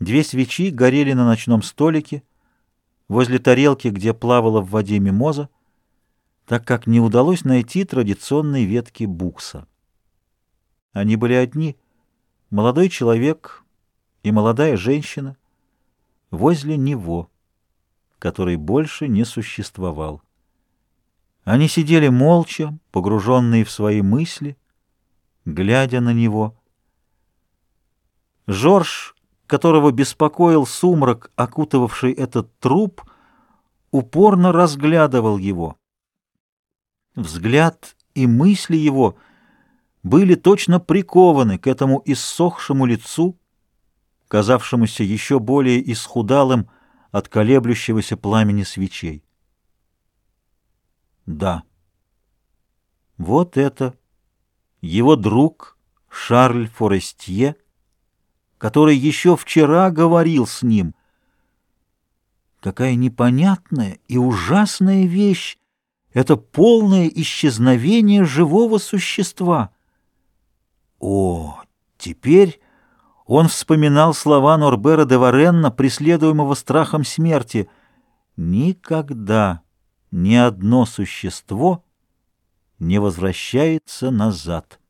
Две свечи горели на ночном столике, возле тарелки, где плавала в воде мимоза, так как не удалось найти традиционной ветки букса. Они были одни — молодой человек и молодая женщина возле него, который больше не существовал. Они сидели молча, погруженные в свои мысли, глядя на него. Жорж которого беспокоил сумрак, окутывавший этот труп, упорно разглядывал его. Взгляд и мысли его были точно прикованы к этому иссохшему лицу, казавшемуся еще более исхудалым от колеблющегося пламени свечей. Да, вот это его друг Шарль Форестье — который еще вчера говорил с ним. Какая непонятная и ужасная вещь! Это полное исчезновение живого существа. О, теперь он вспоминал слова Норбера де Варенна, преследуемого страхом смерти. Никогда ни одно существо не возвращается назад.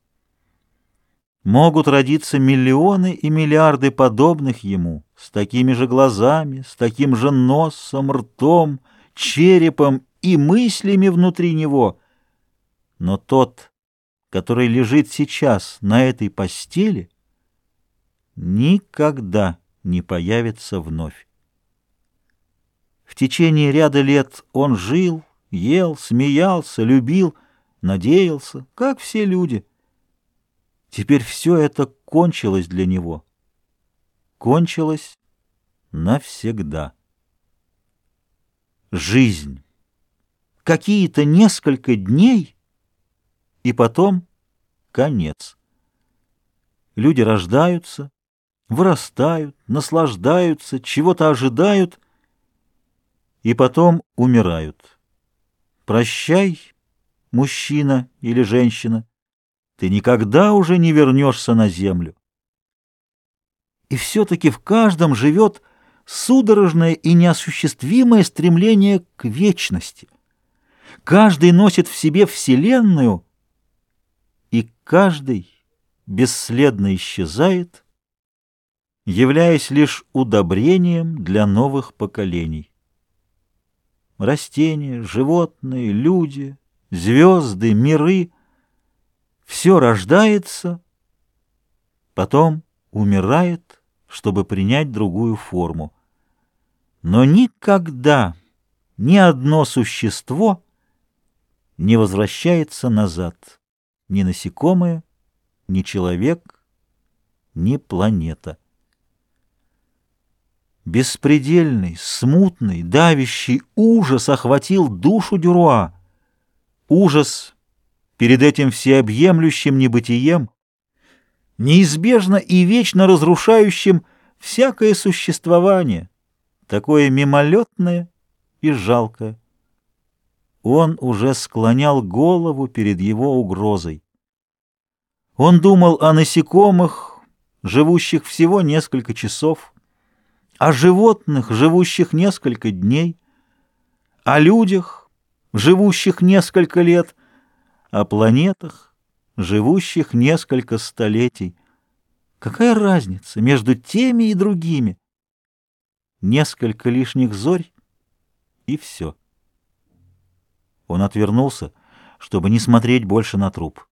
Могут родиться миллионы и миллиарды подобных ему, с такими же глазами, с таким же носом, ртом, черепом и мыслями внутри него. Но тот, который лежит сейчас на этой постели, никогда не появится вновь. В течение ряда лет он жил, ел, смеялся, любил, надеялся, как все люди — Теперь все это кончилось для него. Кончилось навсегда. Жизнь. Какие-то несколько дней, и потом конец. Люди рождаются, вырастают, наслаждаются, чего-то ожидают, и потом умирают. Прощай, мужчина или женщина, ты никогда уже не вернешься на землю. И все-таки в каждом живет судорожное и неосуществимое стремление к вечности. Каждый носит в себе Вселенную, и каждый бесследно исчезает, являясь лишь удобрением для новых поколений. Растения, животные, люди, звезды, миры — все рождается, потом умирает, чтобы принять другую форму. Но никогда ни одно существо не возвращается назад, ни насекомое, ни человек, ни планета. Беспредельный, смутный, давящий ужас охватил душу Дюруа. Ужас перед этим всеобъемлющим небытием, неизбежно и вечно разрушающим всякое существование, такое мимолетное и жалкое. Он уже склонял голову перед его угрозой. Он думал о насекомых, живущих всего несколько часов, о животных, живущих несколько дней, о людях, живущих несколько лет, о планетах, живущих несколько столетий. Какая разница между теми и другими? Несколько лишних зорь — и все. Он отвернулся, чтобы не смотреть больше на труп.